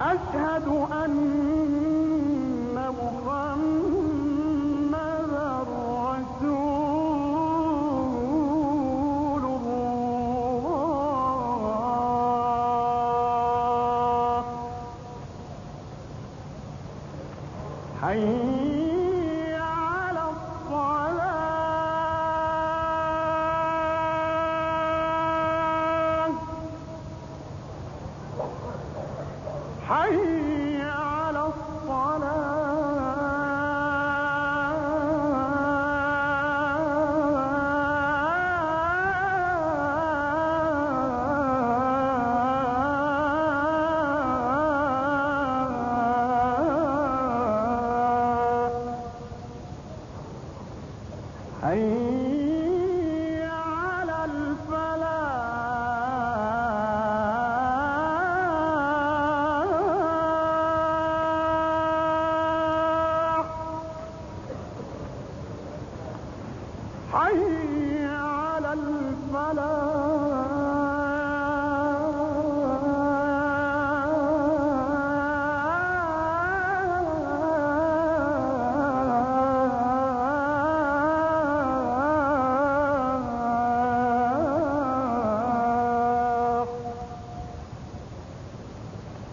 أشهد أن محمدا رسول الله. حي حي على الصلاة. حي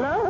Hello?